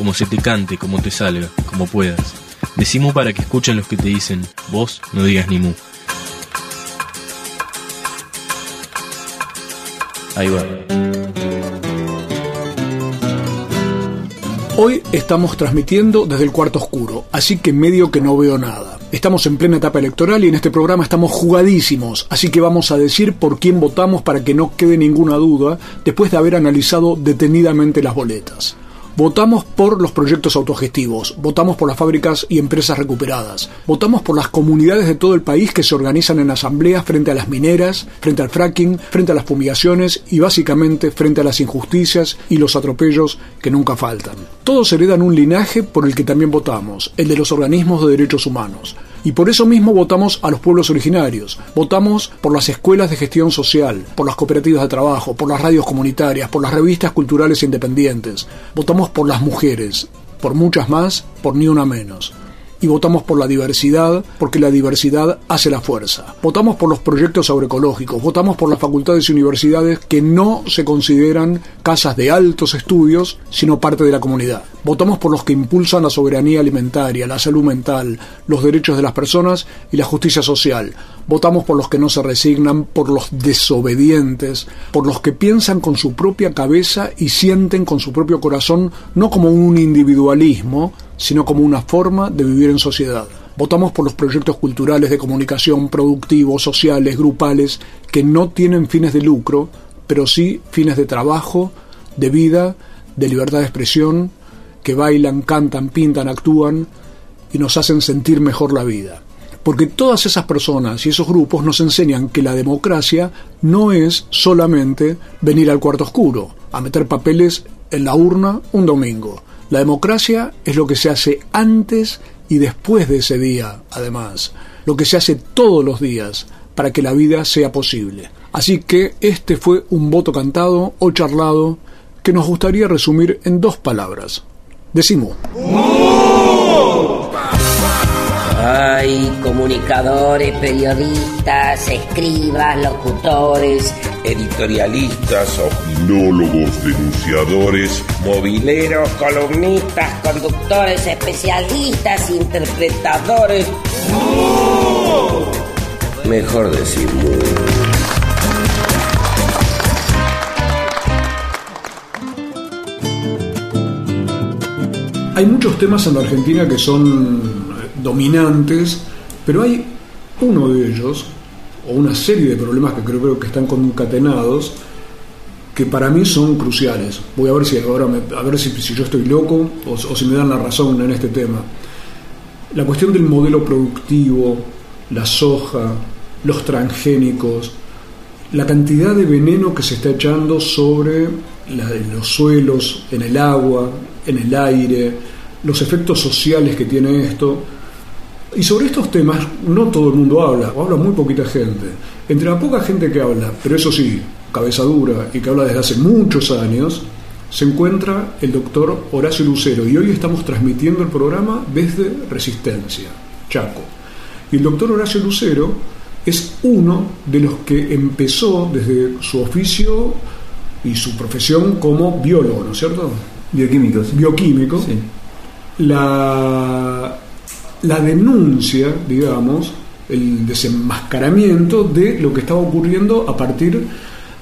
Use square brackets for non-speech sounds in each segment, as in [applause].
como se te cante, como te salga, como puedas. Decimu para que escuchen los que te dicen, vos no digas ni mu. Ahí va. Hoy estamos transmitiendo desde el cuarto oscuro, así que medio que no veo nada. Estamos en plena etapa electoral y en este programa estamos jugadísimos, así que vamos a decir por quién votamos para que no quede ninguna duda después de haber analizado detenidamente las boletas. Votamos por los proyectos autogestivos, votamos por las fábricas y empresas recuperadas, votamos por las comunidades de todo el país que se organizan en asambleas frente a las mineras, frente al fracking, frente a las fumigaciones y básicamente frente a las injusticias y los atropellos que nunca faltan. Todos heredan un linaje por el que también votamos, el de los organismos de derechos humanos. Y por eso mismo votamos a los pueblos originarios, votamos por las escuelas de gestión social, por las cooperativas de trabajo, por las radios comunitarias, por las revistas culturales independientes, votamos por las mujeres, por muchas más, por ni una menos y votamos por la diversidad porque la diversidad hace la fuerza. Votamos por los proyectos agroecológicos, votamos por las facultades y universidades que no se consideran casas de altos estudios, sino parte de la comunidad. Votamos por los que impulsan la soberanía alimentaria, la salud mental, los derechos de las personas y la justicia social. Votamos por los que no se resignan, por los desobedientes, por los que piensan con su propia cabeza y sienten con su propio corazón, no como un individualismo, sino como una forma de vivir en sociedad. Votamos por los proyectos culturales de comunicación, productivos, sociales, grupales, que no tienen fines de lucro, pero sí fines de trabajo, de vida, de libertad de expresión, que bailan, cantan, pintan, actúan y nos hacen sentir mejor la vida. Porque todas esas personas y esos grupos nos enseñan que la democracia no es solamente venir al cuarto oscuro, a meter papeles en la urna un domingo. La democracia es lo que se hace antes y después de ese día, además, lo que se hace todos los días para que la vida sea posible. Así que este fue un voto cantado o charlado que nos gustaría resumir en dos palabras. Decimos. Hay comunicadores, periodistas, escribas, locutores, editorialistas, opinólogos, denunciadores, mobileros, columnistas, conductores, especialistas, interpretadores. Mejor decir Hay muchos temas en la Argentina que son dominantes, pero hay uno de ellos, o una serie de problemas que creo, que están concatenados, que para mí son cruciales. Voy a ver si ahora a ver si, yo estoy loco o, o si me dan la razón en este tema. La cuestión del modelo productivo, la soja, los transgénicos, la cantidad de veneno que se está echando sobre los suelos, en el agua, en el aire, los efectos sociales que tiene esto, y sobre estos temas no todo el mundo habla, o habla muy poquita gente. Entre la poca gente que habla, pero eso sí, cabeza dura y que habla desde hace muchos años, se encuentra el doctor Horacio Lucero y hoy estamos transmitiendo el programa desde Resistencia, Chaco. Y el doctor Horacio Lucero es uno de los que empezó desde su oficio y su profesión como biólogo, ¿no es cierto? Bioquímico. Bioquímico. Sí. La la denuncia, digamos, el desenmascaramiento de lo que estaba ocurriendo a partir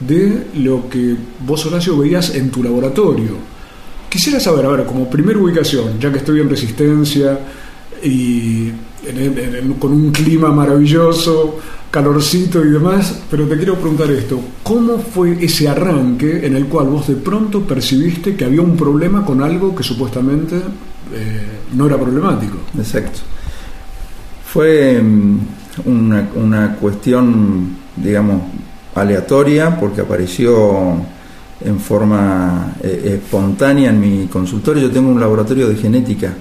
de lo que vos, Horacio, veías en tu laboratorio. Quisiera saber, a ver, como primera ubicación, ya que estoy en resistencia y con un clima maravilloso, calorcito y demás, pero te quiero preguntar esto, ¿cómo fue ese arranque en el cual vos de pronto percibiste que había un problema con algo que supuestamente eh, no era problemático. Exacto. Fue mm, una, cuestión, digamos, aleatoria, porque apareció en forma eh, espontánea en mi consultorio. Yo tengo un laboratorio de genética.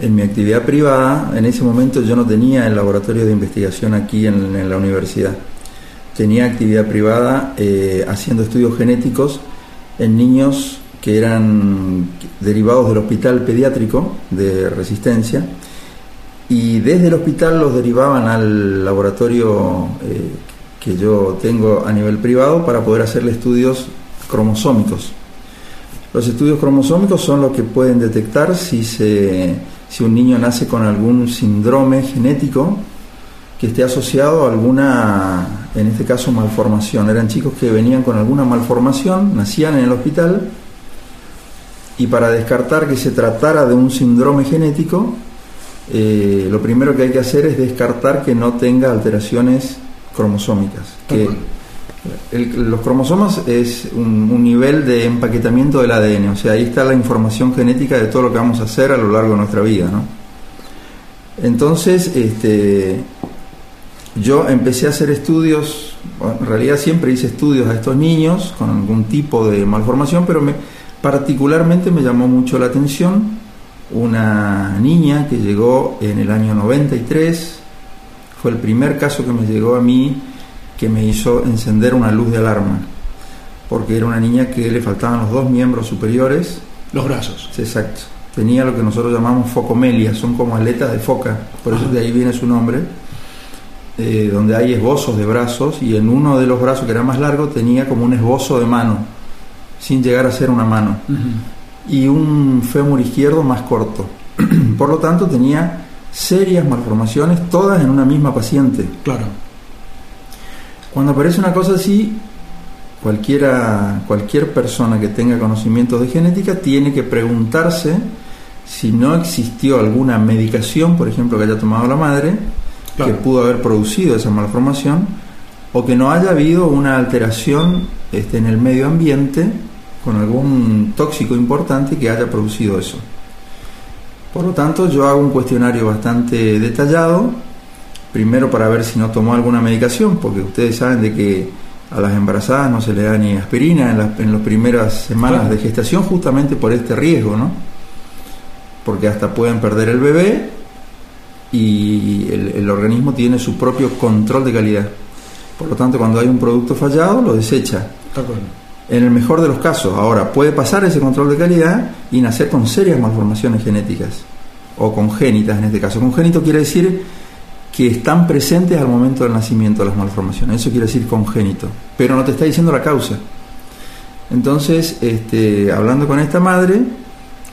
En mi actividad privada, en ese momento yo no tenía el laboratorio de investigación aquí en, la universidad. Tenía actividad privada eh, haciendo estudios genéticos en niños que eran derivados del hospital pediátrico de resistencia y desde el hospital los derivaban al laboratorio eh, que yo tengo a nivel privado para poder hacerle estudios cromosómicos. Los estudios cromosómicos son los que pueden detectar si, se, si un niño nace con algún síndrome genético que esté asociado a alguna, en este caso, malformación. Eran chicos que venían con alguna malformación, nacían en el hospital y para descartar que se tratara de un síndrome genético, eh, lo primero que hay que hacer es descartar que no tenga alteraciones cromosómicas. Que los cromosomas es un, nivel de empaquetamiento del ADN, o sea, ahí está la información genética de todo lo que vamos a hacer a lo largo de nuestra vida. ¿no? Entonces, este, yo empecé a hacer estudios, en realidad siempre hice estudios a estos niños con algún tipo de malformación, pero me, particularmente me llamó mucho la atención una niña que llegó en el año 93, fue el primer caso que me llegó a mí que me hizo encender una luz de alarma, porque era una niña que le faltaban los dos miembros superiores. Los brazos. Exacto. Tenía lo que nosotros llamamos focomelia, son como aletas de foca, por eso de ahí viene su nombre, eh, donde hay esbozos de brazos y en uno de los brazos que era más largo tenía como un esbozo de mano, sin llegar a ser una mano y un fémur izquierdo más corto. [clears throat] Por lo tanto, tenía serias malformaciones, todas en una misma paciente. Claro. Cuando aparece una cosa así, cualquiera, cualquier persona que tenga conocimientos de genética tiene que preguntarse si no existió alguna medicación, por ejemplo, que haya tomado la madre, que pudo haber producido esa malformación, o que no haya habido una alteración este, en el medio ambiente con algún tóxico importante que haya producido eso. Por lo tanto, yo hago un cuestionario bastante detallado, primero para ver si no tomó alguna medicación, porque ustedes saben de que a las embarazadas no se le da ni aspirina en, las, en primeras semanas de gestación justamente por este riesgo, ¿no? Porque hasta pueden perder el bebé y el, el organismo tiene su propio control de calidad. Por lo tanto, cuando hay un producto fallado, lo desecha en el mejor de los casos. Ahora, puede pasar ese control de calidad y nacer con serias malformaciones genéticas, o congénitas en este caso. Congénito quiere decir que están presentes al momento del nacimiento de las malformaciones, eso quiere decir congénito, pero no te está diciendo la causa. Entonces, este, hablando con esta madre,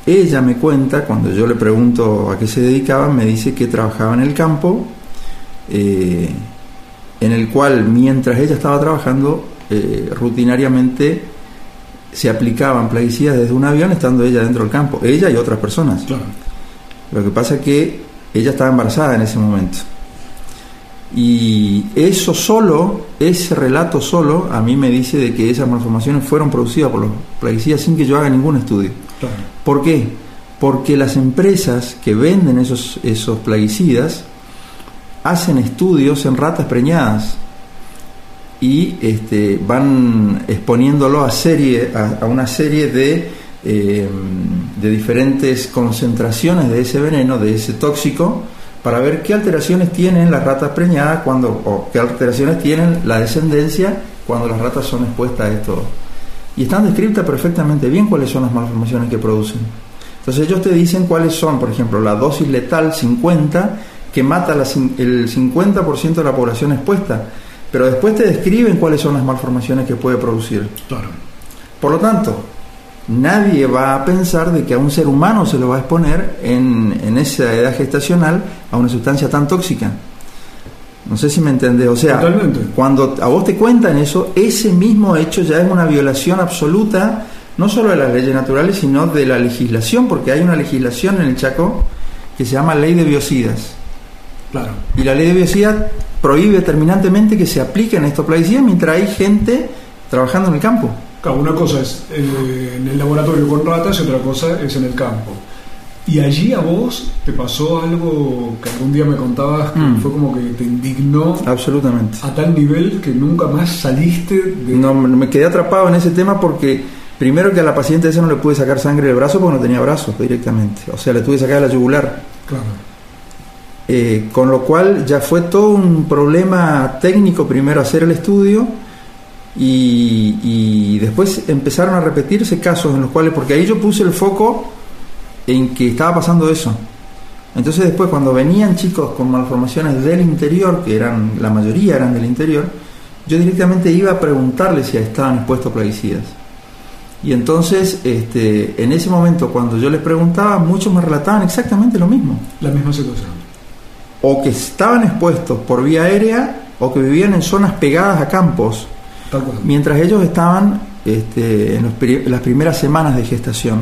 ella me cuenta, cuando yo le pregunto a qué se dedicaba, me dice que trabajaba en el campo, eh, en el cual mientras ella estaba trabajando eh, rutinariamente se aplicaban plaguicidas desde un avión estando ella dentro del campo, ella y otras personas. Lo que pasa es que ella estaba embarazada en ese momento. Y eso solo, ese relato solo, a mí me dice de que esas malformaciones fueron producidas por los plaguicidas sin que yo haga ningún estudio. ¿Por qué? Porque las empresas que venden esos, esos plaguicidas hacen estudios en ratas preñadas y este, van exponiéndolo a, serie, a, una serie de, eh, de diferentes concentraciones de ese veneno, de ese tóxico, para ver qué alteraciones tienen las ratas preñadas cuando, o qué alteraciones tienen la descendencia cuando las ratas son expuestas a esto. Y están descritas perfectamente bien cuáles son las malformaciones que producen. Entonces ellos te dicen cuáles son, por ejemplo, la dosis letal 50, que mata el 50% de la población expuesta pero después te describen cuáles son las malformaciones que puede producir. Por lo tanto, nadie va a pensar de que a un ser humano se lo va a exponer en, esa edad gestacional a una sustancia tan tóxica. No sé si me entendés. O sea, cuando a vos te cuentan eso, ese mismo hecho ya es una violación absoluta, no solo de las leyes naturales, sino de la legislación, porque hay una legislación en el Chaco que se llama Ley de Biocidas. Claro. Y la Ley de Biocidas prohíbe terminantemente que se apliquen estos plaguicidas mientras hay gente trabajando en el campo. Una cosa es eh, en el laboratorio con ratas y otra cosa es en el campo. ¿Y allí a vos te pasó algo que algún día me contabas que Mm. fue como que te indignó Absolutamente. a tal nivel que nunca más saliste de... No, me quedé atrapado en ese tema porque primero que a la paciente esa no le pude sacar sangre del brazo porque no tenía brazos directamente. O sea, le tuve que sacar la yugular. Claro. Eh, con lo cual ya fue todo un problema técnico primero hacer el estudio y, y después empezaron a repetirse casos en los cuales, porque ahí yo puse el foco en que estaba pasando eso. Entonces después cuando venían chicos con malformaciones del interior, que eran la mayoría eran del interior, yo directamente iba a preguntarles si estaban expuestos a plaguicidas. Y entonces, este, en ese momento, cuando yo les preguntaba, muchos me relataban exactamente lo mismo La misma situación. o que estaban expuestos por vía aérea o que vivían en zonas pegadas a campos. Mientras ellos estaban este, en los las primeras semanas de gestación,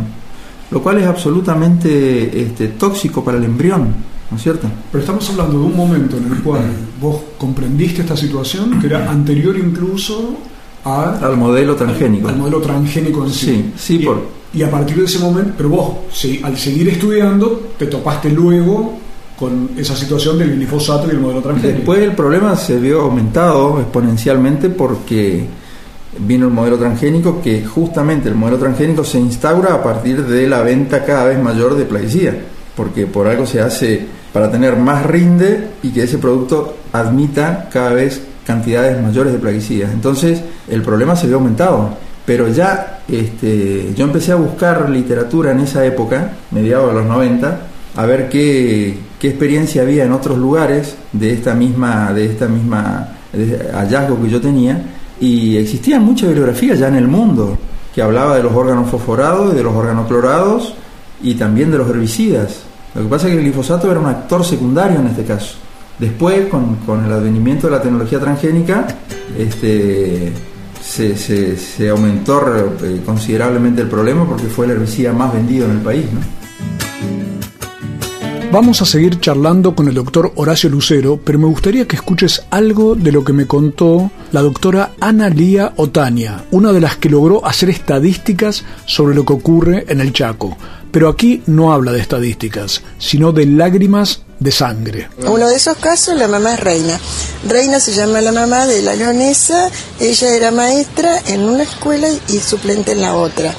lo cual es absolutamente este, tóxico para el embrión, ¿no es cierto? Pero estamos hablando de un momento en el cual vos comprendiste esta situación que era anterior incluso a, Al modelo transgénico. al modelo transgénico en sí. Sí, sí, y, por- y a partir de ese momento, pero vos, sí, al seguir estudiando, te topaste luego con esa situación del glifosato y el modelo transgénico. Después el problema se vio aumentado exponencialmente porque vino el modelo transgénico que justamente el modelo transgénico se instaura a partir de la venta cada vez mayor de plaguicida, porque por algo se hace para tener más rinde y que ese producto admita cada vez cantidades mayores de plaguicidas. Entonces el problema se vio aumentado. Pero ya este, yo empecé a buscar literatura en esa época, mediados de los 90, a ver qué, qué experiencia había en otros lugares de esta misma, de esta misma hallazgo que yo tenía. Y existía mucha bibliografía ya en el mundo que hablaba de los órganos fosforados y de los órganos clorados y también de los herbicidas. Lo que pasa es que el glifosato era un actor secundario en este caso. Después, con, con el advenimiento de la tecnología transgénica, este, se, se- se aumentó eh, considerablemente el problema porque fue el herbicida más vendido en el país. ¿no? Vamos a seguir charlando con el doctor Horacio Lucero, pero me gustaría que escuches algo de lo que me contó la doctora Ana Lía Otania, una de las que logró hacer estadísticas sobre lo que ocurre en el Chaco. Pero aquí no habla de estadísticas, sino de lágrimas de sangre. Uno de esos casos, la mamá es Reina. Reina se llama la mamá de la leonesa, ella era maestra en una escuela y suplente en la otra.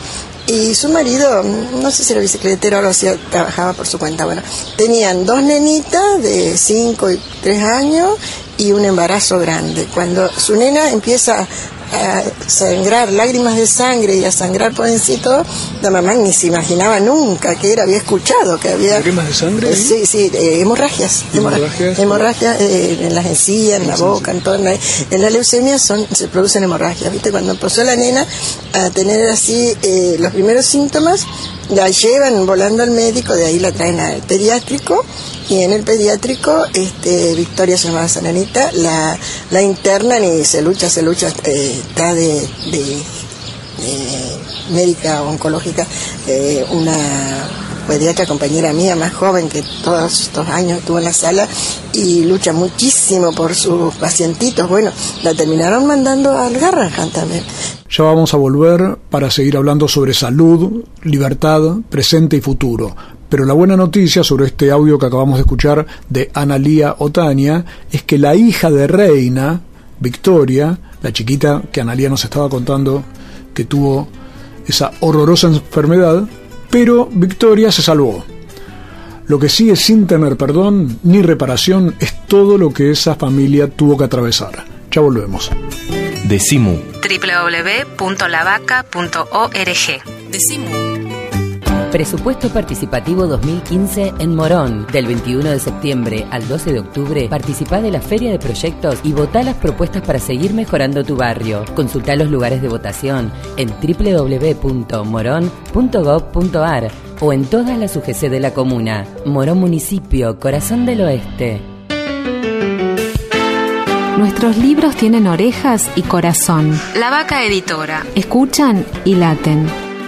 Y su marido, no sé si era bicicletero o algo así, trabajaba por su cuenta. Bueno, tenían dos nenitas de 5 y 3 años y un embarazo grande. Cuando su nena empieza a sangrar lágrimas de sangre y a sangrar por encima, la mamá ni se imaginaba nunca que era, había escuchado que había... ¿Lágrimas de sangre? Eh, Sí, sí, eh, hemorragias. hemorra- Hemorragias. Hemorragias eh, en las encías, en la boca, en todo. En la, en la leucemia son, se producen hemorragias. ¿Viste? Cuando empezó la nena a tener así eh, los primeros síntomas, la llevan volando al médico, de ahí la traen al pediátrico. Y en el pediátrico, este, Victoria se llamaba esa nenita, la, la internan y se lucha, se lucha, eh, está de, de eh, médica oncológica, eh, una pediatra compañera mía más joven que todos estos años estuvo en la sala y lucha muchísimo por sus pacientitos. Bueno, la terminaron mandando al Garrahan también. Ya vamos a volver para seguir hablando sobre salud, libertad, presente y futuro. Pero la buena noticia sobre este audio que acabamos de escuchar de Analía Otania es que la hija de Reina, Victoria, la chiquita que Analía nos estaba contando que tuvo esa horrorosa enfermedad, pero Victoria se salvó. Lo que sigue sin tener perdón ni reparación es todo lo que esa familia tuvo que atravesar. Ya volvemos. Decimu. www.lavaca.org. Presupuesto Participativo 2015 en Morón. Del 21 de septiembre al 12 de octubre, participa de la Feria de Proyectos y vota las propuestas para seguir mejorando tu barrio. Consulta los lugares de votación en www.morón.gov.ar o en todas las UGC de la comuna. Morón Municipio, Corazón del Oeste. Nuestros libros tienen orejas y corazón. La Vaca Editora. Escuchan y laten.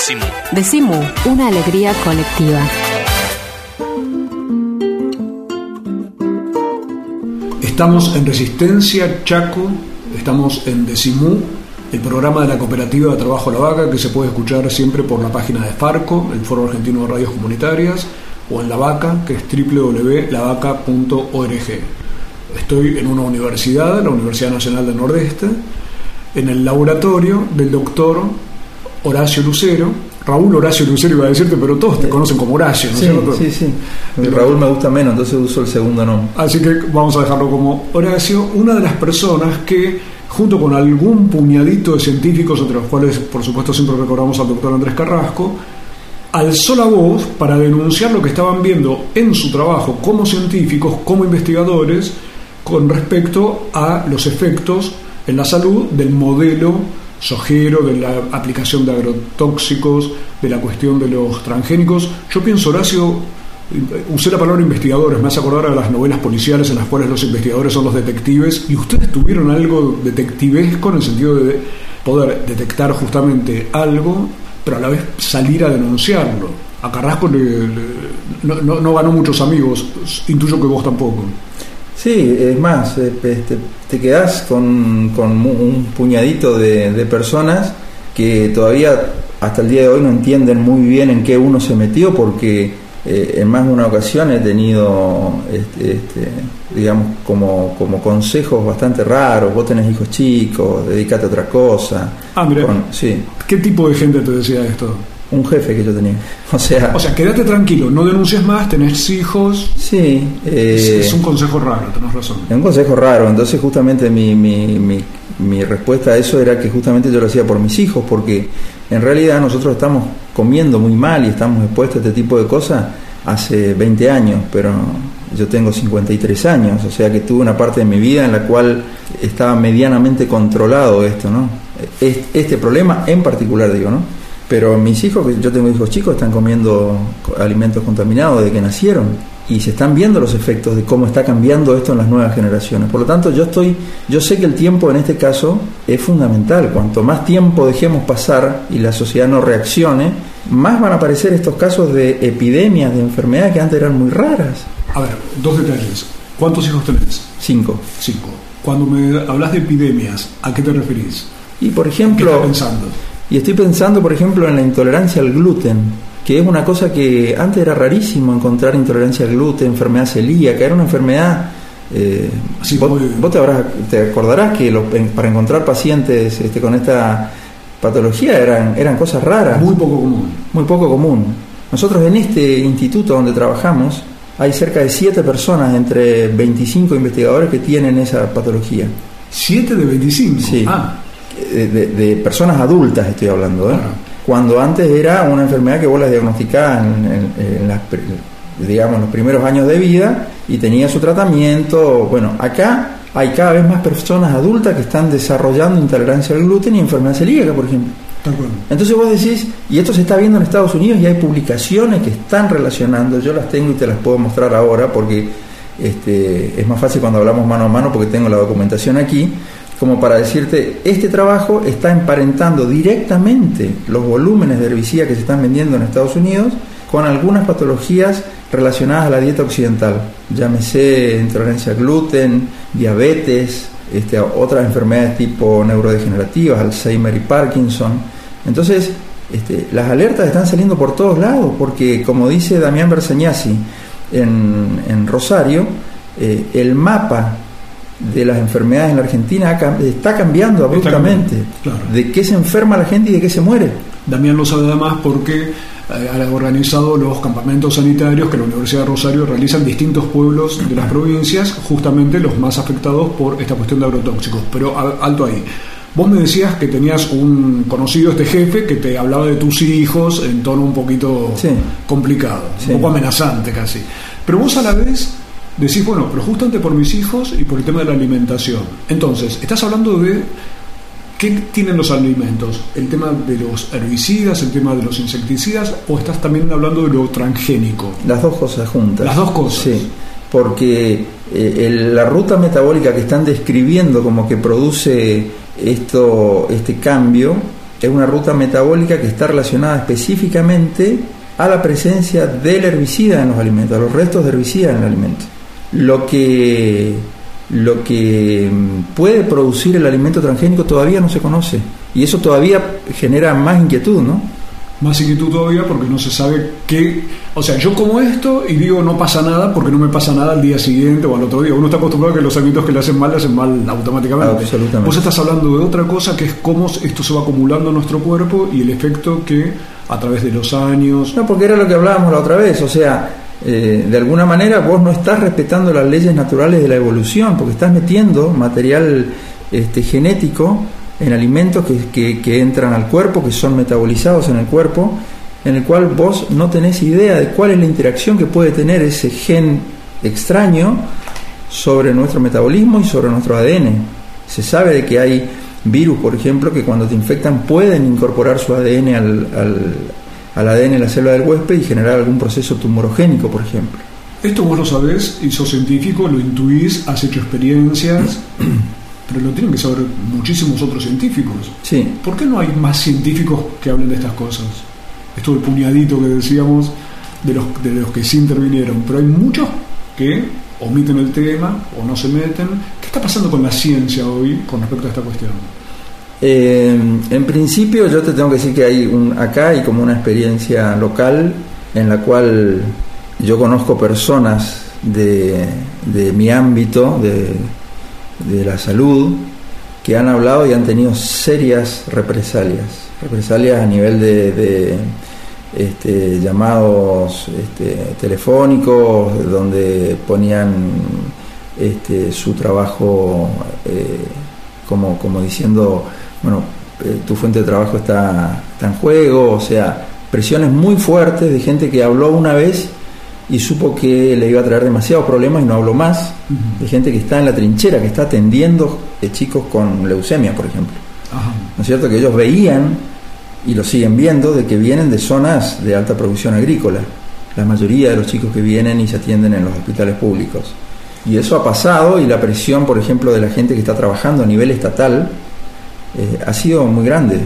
Decimu. Decimu, una alegría colectiva. Estamos en Resistencia Chaco, estamos en Decimú, el programa de la Cooperativa de Trabajo La Vaca que se puede escuchar siempre por la página de Farco, el Foro Argentino de Radios Comunitarias, o en La Vaca, que es www.lavaca.org. Estoy en una universidad, la Universidad Nacional del Nordeste, en el laboratorio del doctor Horacio Lucero, Raúl Horacio Lucero iba a decirte, pero todos te conocen como Horacio, ¿no es Sí, cierto? sí, sí. Raúl me gusta menos, entonces uso el segundo nombre. Así que vamos a dejarlo como Horacio, una de las personas que, junto con algún puñadito de científicos, entre los cuales por supuesto siempre recordamos al doctor Andrés Carrasco, alzó la voz para denunciar lo que estaban viendo en su trabajo como científicos, como investigadores, con respecto a los efectos en la salud del modelo sojero, de la aplicación de agrotóxicos, de la cuestión de los transgénicos. Yo pienso, Horacio, usé la palabra investigadores, me hace acordar a las novelas policiales en las cuales los investigadores son los detectives, y ustedes tuvieron algo detectivesco en el sentido de poder detectar justamente algo, pero a la vez salir a denunciarlo. A Carrasco no- no ganó muchos amigos, intuyo que vos tampoco. Sí, es más, este, te quedás con, con un puñadito de, de personas que todavía hasta el día de hoy no entienden muy bien en qué uno se metió porque eh, en más de una ocasión he tenido, este, este, digamos, como, como consejos bastante raros, vos tenés hijos chicos, dedícate a otra cosa. Ah, mira. Con- sí, ¿Qué tipo de gente te decía esto? Un jefe que yo tenía. [laughs] O sea, O sea, quédate tranquilo, no denuncies más, tenés hijos. sí. Es, eh, es un consejo raro, tenés razón. Es un consejo raro, entonces justamente mi, mi, mi, mi respuesta a eso era que justamente yo lo hacía por mis hijos, porque en realidad nosotros estamos comiendo muy mal y estamos expuestos a este tipo de cosas hace 20 años, pero yo tengo 53 años, o sea que tuve una parte de mi vida en la cual estaba medianamente controlado esto, ¿no? Es- Este problema en particular, digo, ¿no? Pero mis hijos, que yo tengo hijos chicos, están comiendo co- alimentos contaminados desde que nacieron y se están viendo los efectos de cómo está cambiando esto en las nuevas generaciones. Por lo tanto, yo estoy, yo sé que el tiempo en este caso es fundamental. Cuanto más tiempo dejemos pasar y la sociedad no reaccione, más van a aparecer estos casos de epidemias, de enfermedades que antes eran muy raras. A ver, dos detalles. ¿Cuántos hijos tenés? Cinco. Cinco. Cuando me hablas de epidemias, ¿a qué te referís? Y por ¿Qué ejemplo, pensando? Y estoy pensando, por ejemplo, en la intolerancia al gluten, que es una cosa que antes era rarísimo encontrar intolerancia al gluten, enfermedad celíaca, era una enfermedad... eh, Sí, vos, muy- vos te, habrás- te acordarás que lo- para encontrar pacientes este, con esta patología eran, eran cosas raras, Muy poco común. muy poco común. Nosotros en este instituto donde trabajamos hay cerca de siete personas entre 25 investigadores que tienen esa patología. ¿Siete de 25? Sí. Ah, de, de- de personas adultas estoy hablando, ¿eh? Claro. cuando antes era una enfermedad que vos la diagnosticabas en, en- en las, digamos, los primeros años de vida y tenía su tratamiento. Bueno, acá hay cada vez más personas adultas que están desarrollando intolerancia al gluten y enfermedad celíaca, por ejemplo. Entonces vos decís, y esto se está viendo en Estados Unidos y hay publicaciones que están relacionando, yo las tengo y te las puedo mostrar ahora porque este, es más fácil cuando hablamos mano a mano porque tengo la documentación aquí, como para decirte, este trabajo está emparentando directamente los volúmenes de herbicida que se están vendiendo en Estados Unidos con algunas patologías relacionadas a la dieta occidental, llámese intolerancia al gluten, diabetes, este, otras enfermedades tipo neurodegenerativas, Alzheimer y Parkinson. Entonces, este, las alertas están saliendo por todos lados, porque como dice Damián Berseñasi en, en Rosario, eh, el mapa de las enfermedades en la Argentina está cambiando abruptamente. Claro. De qué se enferma la gente y de qué se muere. Damián lo sabe además porque eh, ha organizado los campamentos sanitarios que la Universidad de Rosario realiza en distintos pueblos de las provincias, justamente los más afectados por esta cuestión de agrotóxicos. Pero alto ahí. Vos me decías que tenías un conocido, este jefe, que te hablaba de tus hijos en tono un poquito complicado, un poco amenazante casi. Pero vos a la vez decís, bueno, pero justamente por mis hijos y por el tema de la alimentación. Entonces, estás hablando de qué tienen los alimentos, el tema de los herbicidas, el tema de los insecticidas, o estás también hablando de lo transgénico. Las dos cosas juntas. Las dos cosas. Sí, porque eh, la ruta metabólica que están describiendo como que produce esto, este cambio, es una ruta metabólica que está relacionada específicamente a la presencia del herbicida en los alimentos, a los restos de herbicida en el alimento. Lo que, lo que mm, puede producir el alimento transgénico todavía no se conoce y eso todavía genera más inquietud, ¿no? más inquietud todavía porque no se sabe qué. O sea, yo como esto y digo no pasa nada porque no me pasa nada al día siguiente o al otro día. Uno está acostumbrado a que los alimentos que le hacen mal le hacen mal automáticamente. Absolutamente. Vos estás hablando de otra cosa que es cómo esto se va acumulando en nuestro cuerpo y el efecto que a través de los años. No, porque era lo que hablábamos la otra vez. O sea, eh, de alguna manera vos no estás respetando las leyes naturales de la evolución porque estás metiendo material este, genético en alimentos que, que, entran al cuerpo, que son metabolizados en el cuerpo, en el cual vos no tenés idea de cuál es la interacción que puede tener ese gen extraño sobre nuestro metabolismo y sobre nuestro ADN. Se sabe de que hay virus, por ejemplo, que cuando te infectan pueden incorporar su ADN al, al, al ADN de la célula del huésped y generar algún proceso tumorogénico, por ejemplo. Esto vos lo sabés y sos científico, lo intuís, has hecho experiencias. [clears throat] pero lo tienen que saber muchísimos otros científicos. Sí. ¿Por qué no hay más científicos que hablen de estas cosas? Esto del puñadito que decíamos de los, de los que sí intervinieron, pero hay muchos que omiten el tema o no se meten. ¿Qué está pasando con la ciencia hoy con respecto a esta cuestión? Eh, en principio yo te tengo que decir que hay un, acá hay como una experiencia local en la cual yo conozco personas de, mi ámbito, de, la salud que han hablado y han tenido serias represalias, represalias a nivel de, este, llamados este, telefónicos, donde ponían este, su trabajo eh, como diciendo, bueno, eh, tu fuente de trabajo está, está en juego, o sea, presiones muy fuertes de gente que habló una vez y supo que le iba a traer demasiados problemas y no habló más. De gente que está en la trinchera, que está atendiendo de chicos con leucemia, por ejemplo. ¿No es cierto? Que ellos veían y lo siguen viendo de que vienen de zonas de alta producción agrícola. La mayoría de los chicos que vienen y se atienden en los hospitales públicos. Y eso ha pasado y la presión, por ejemplo, de la gente que está trabajando a nivel estatal eh, ha sido muy grande.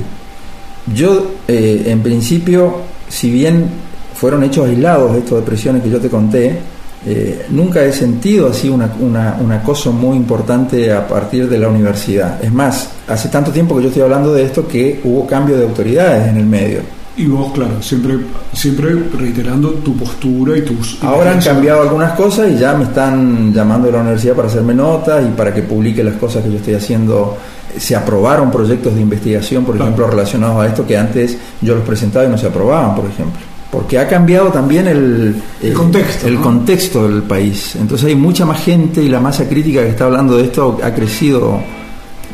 Yo, eh, en principio, si bien fueron hechos aislados estos depresiones que yo te conté, eh, nunca he sentido así una, una, un acoso muy importante a partir de la universidad. Es más, hace tanto tiempo que yo estoy hablando de esto que hubo cambio de autoridades en el medio. Y vos, claro, siempre, siempre reiterando tu postura y tus... Ahora han cambiado algunas cosas y ya me están llamando de la universidad para hacerme notas y para que publique las cosas que yo estoy haciendo. Se aprobaron proyectos de investigación, por ejemplo, relacionados a esto que antes yo los presentaba y no se aprobaban, por ejemplo porque ha cambiado también el, contexto, el contexto del país. Entonces hay mucha más gente y la masa crítica que está hablando de esto ha crecido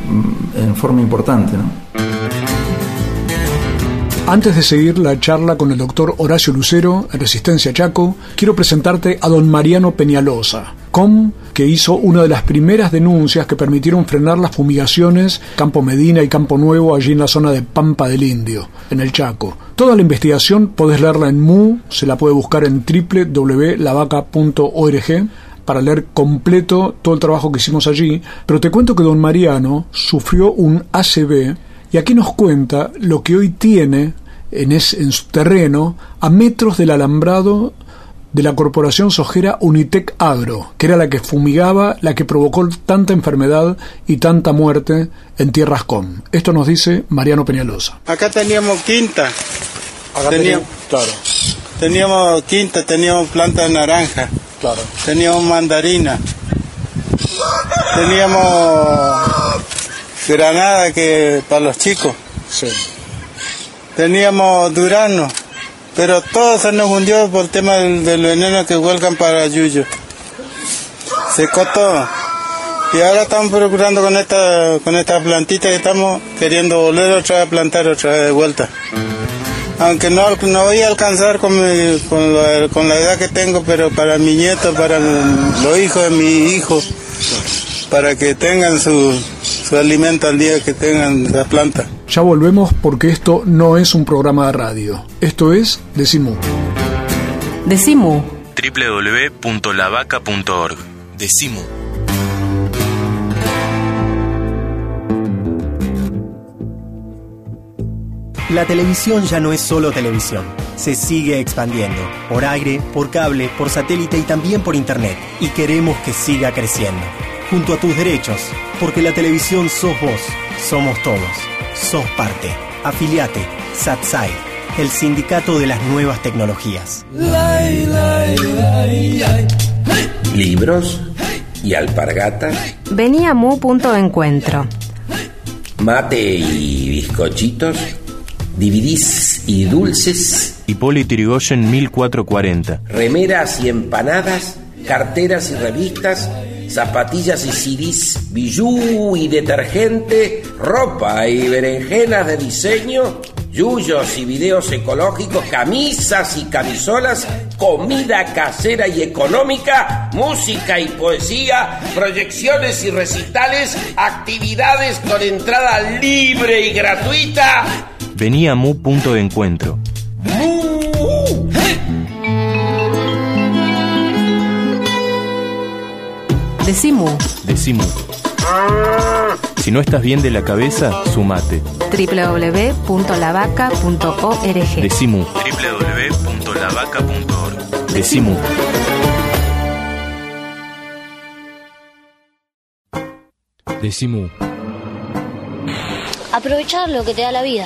mm, en forma importante. ¿no? Antes de seguir la charla con el doctor Horacio Lucero, en Resistencia Chaco, quiero presentarte a don Mariano Peñalosa, com que hizo una de las primeras denuncias que permitieron frenar las fumigaciones Campo Medina y Campo Nuevo allí en la zona de Pampa del Indio, en el Chaco. Toda la investigación podés leerla en MU, se la puede buscar en www.lavaca.org para leer completo todo el trabajo que hicimos allí, pero te cuento que don Mariano sufrió un ACV y aquí nos cuenta lo que hoy tiene en, en su terreno a metros del alambrado de la corporación sojera Unitec Agro, que era la que fumigaba, la que provocó tanta enfermedad y tanta muerte en Tierras Com. Esto nos dice Mariano Peñalosa. Acá teníamos quinta. teníamos, claro. teníamos quinta, teníamos planta de naranja. Claro. Teníamos mandarina. Teníamos granada que para los chicos. Sí. Teníamos durano, pero todo se nos hundió por el tema del, veneno que huelgan para Yuyo. Secó todo. Y ahora estamos procurando con esta con estas plantitas que estamos queriendo volver otra vez a plantar otra vez de vuelta. Aunque no, no voy a alcanzar con, con, la, con la edad que tengo, pero para mi nieto, para los hijos de mi hijo, para que tengan su, su alimento al día que tengan la planta. Ya volvemos porque esto no es un programa de radio. Esto es Decimú. Decimu. www.lavaca.org. Decimu. La televisión ya no es solo televisión, se sigue expandiendo, por aire, por cable, por satélite y también por internet, y queremos que siga creciendo. Junto a tus derechos, porque la televisión sos vos, somos todos, sos parte. Afiliate, SATSAI, el sindicato de las nuevas tecnologías. Libros y alpargatas, Vení a Mu punto de encuentro. mate y bizcochitos, DVDs y dulces, Hipólito Yrigoyen 1440. remeras y empanadas, carteras y revistas, zapatillas y CDs, bijú y detergente, ropa y berenjenas de diseño, yuyos y videos ecológicos, camisas y camisolas, comida casera y económica, música y poesía, proyecciones y recitales, actividades con entrada libre y gratuita. Vení a Mu punto de encuentro. Decimu. Decimu. Si no estás bien de la cabeza, sumate. www.lavaca.org. Decimu. www.lavaca.org. Decimu. Decimu. Aprovechar lo que te da la vida,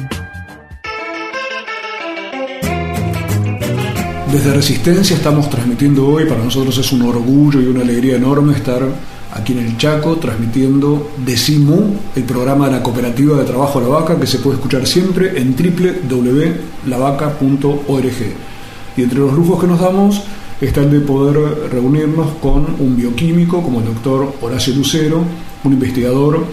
Desde Resistencia estamos transmitiendo hoy, para nosotros es un orgullo y una alegría enorme estar aquí en el Chaco transmitiendo Decimu, el programa de la Cooperativa de Trabajo La Vaca, que se puede escuchar siempre en www.lavaca.org. Y entre los lujos que nos damos está el de poder reunirnos con un bioquímico como el doctor Horacio Lucero, un investigador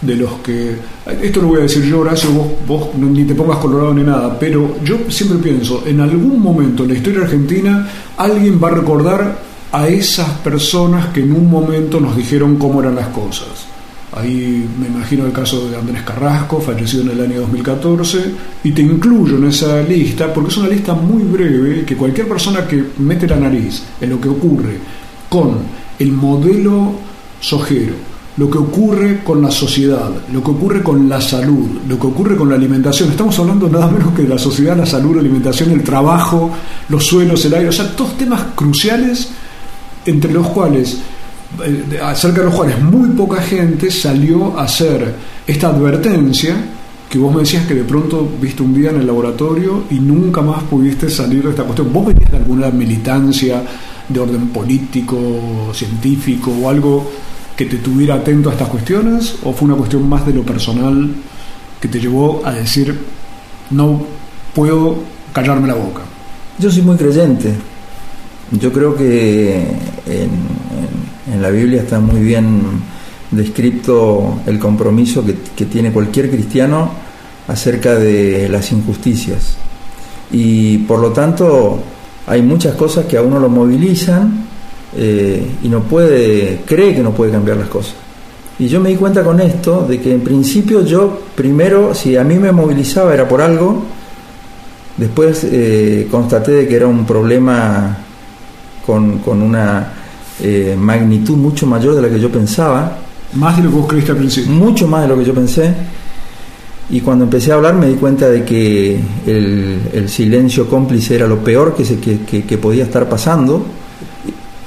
de los que... Esto lo voy a decir yo, Horacio, vos, vos ni te pongas colorado ni nada, pero yo siempre pienso, en algún momento en la historia argentina alguien va a recordar a esas personas que en un momento nos dijeron cómo eran las cosas. Ahí me imagino el caso de Andrés Carrasco, fallecido en el año 2014, y te incluyo en esa lista porque es una lista muy breve que cualquier persona que mete la nariz en lo que ocurre con el modelo sojero, lo que ocurre con la sociedad, lo que ocurre con la salud, lo que ocurre con la alimentación. Estamos hablando nada menos que de la sociedad, la salud, la alimentación, el trabajo, los suelos, el aire, o sea, todos temas cruciales entre los cuales, eh, acerca de los cuales muy poca gente salió a hacer esta advertencia que vos me decías que de pronto viste un día en el laboratorio y nunca más pudiste salir de esta cuestión. ¿Vos venías de alguna militancia de orden político, científico o algo que te tuviera atento a estas cuestiones? ¿O fue una cuestión más de lo personal que te llevó a decir, no puedo callarme la boca? Yo soy muy creyente. Yo creo que en, la Biblia está muy bien descrito el compromiso que, que tiene cualquier cristiano acerca de las injusticias. Y por lo tanto hay muchas cosas que a uno lo movilizan eh, y no puede, cree que no puede cambiar las cosas. Y yo me di cuenta con esto de que en principio yo primero, si a mí me movilizaba era por algo, Después eh, constaté de que era un problema con, con una eh, magnitud mucho mayor de la que yo pensaba. Más de lo que vos creíste al principio. Mucho más de lo que yo pensé. Y cuando empecé a hablar me di cuenta de que el, el silencio cómplice era lo peor que, se, que, que- que podía estar pasando.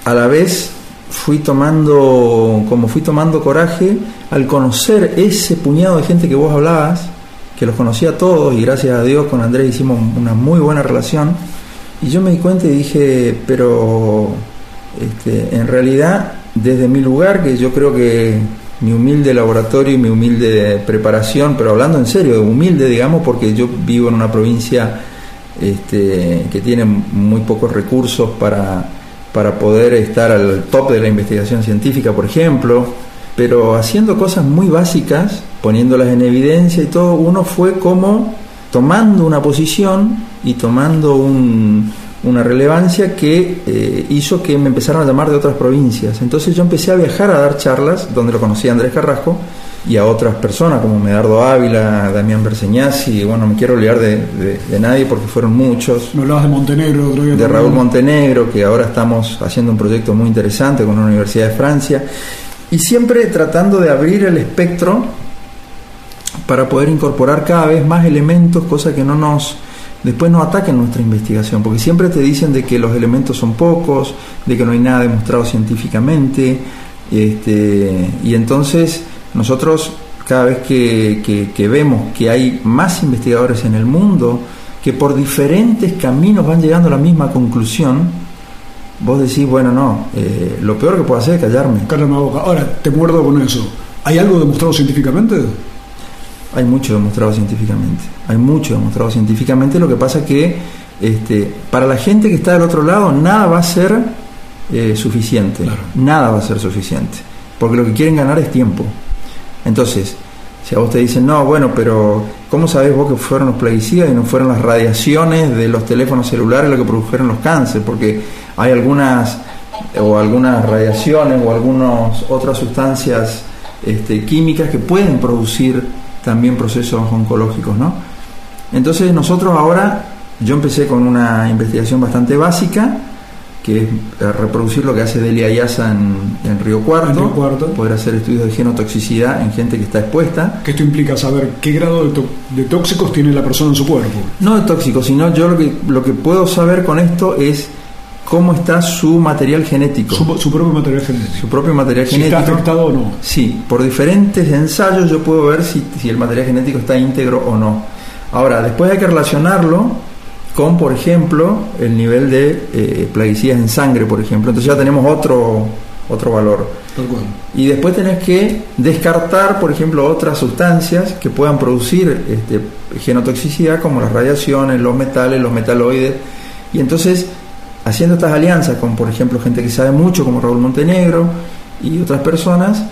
A la vez fui tomando, como fui tomando coraje al conocer ese puñado de gente que vos hablabas, que los conocía a todos y gracias a Dios con Andrés hicimos una muy buena relación. Y yo me di cuenta y dije, pero este, en realidad desde mi lugar, que yo creo que mi humilde laboratorio y mi humilde preparación, pero hablando en serio, humilde digamos, porque yo vivo en una provincia este, que tiene muy pocos recursos para, para poder estar al top de la investigación científica, por ejemplo, pero haciendo cosas muy básicas, poniéndolas en evidencia y todo, uno fue como tomando una posición y tomando un, una relevancia que eh, hizo que me empezaran a llamar de otras provincias. Entonces yo empecé a viajar a dar charlas, donde lo conocí a Andrés Carrasco, y a otras personas como Medardo Ávila, Damián y bueno, no me quiero olvidar de, nadie porque fueron muchos. Me hablabas de Montenegro, De Raúl Montenegro, que ahora estamos haciendo un proyecto muy interesante con la Universidad de Francia, y siempre tratando de abrir el espectro para poder incorporar cada vez más elementos, cosa que no nos después no ataquen nuestra investigación, porque siempre te dicen de que los elementos son pocos, de que no hay nada demostrado científicamente, este, y entonces nosotros cada vez que, vemos que hay más investigadores en el mundo que por diferentes caminos van llegando a la misma conclusión, vos decís, bueno, no, eh, lo peor que puedo hacer es callarme. Callarme la boca. Ahora, te muerdo con eso. ¿Hay algo demostrado científicamente? Hay mucho demostrado científicamente. Hay mucho demostrado científicamente. Lo que pasa es que este, para la gente que está del otro lado, nada va a ser eh, suficiente. Nada va a ser suficiente. Porque lo que quieren ganar es tiempo. Entonces, si a vos te dicen, no, bueno, pero ¿cómo sabés vos que fueron los plaguicidas y no fueron las radiaciones de los teléfonos celulares lo que produjeron los cánceres? Porque hay algunas o algunas radiaciones o algunas otras sustancias este, químicas que pueden producir también procesos oncológicos, ¿no? Entonces nosotros ahora, yo empecé con una investigación bastante básica, que es eh, reproducir lo que hace Delia Ayasa en, Río Cuarto, poder hacer estudios de genotoxicidad en gente que está expuesta. Que esto implica saber qué grado de, tóxicos tiene la persona en su cuerpo. No de tóxicos, sino yo lo que, lo que puedo saber con esto es cómo está su material genético. Su, propio material genético. Su propio material genético. ¿Está afectado o no? Sí, por diferentes ensayos yo puedo ver si, si el material genético está íntegro o no. Ahora, después hay que relacionarlo con, por ejemplo, el nivel de eh, plaguicidas en sangre, por ejemplo. Entonces ya tenemos otro, otro valor. Y después tenés que descartar, por ejemplo, otras sustancias que puedan producir este, genotoxicidad, como las radiaciones, los metales, los metaloides. Y entonces, haciendo estas alianzas con, por ejemplo, gente que sabe mucho, como Raúl Montenegro y otras personas,